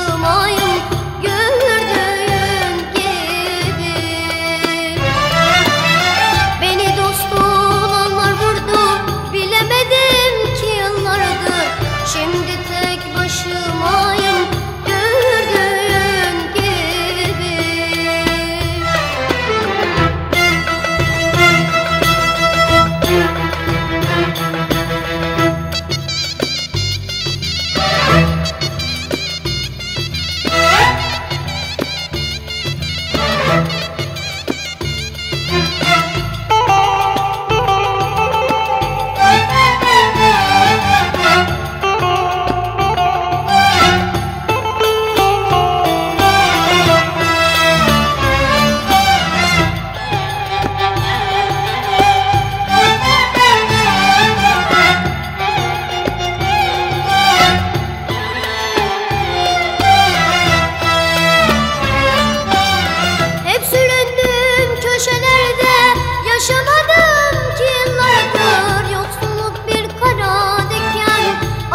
başıma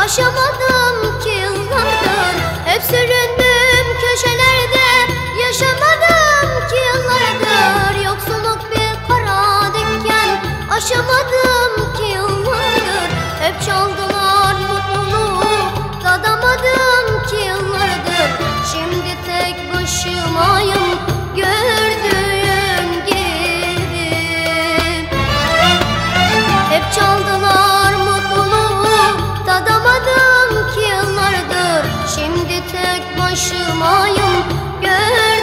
Aşamadım ki yıllardır. Hep süründüm köşelerde. Yaşamadım ki yıllardır. Yoksulluk bir kara diken Aşamadım ki yıllardır. Hep çaldılar mutluluğu. Tadamadım ki yıllardır. Şimdi tek başıma Şimdi tek başımayım. Gör